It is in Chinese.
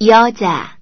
여자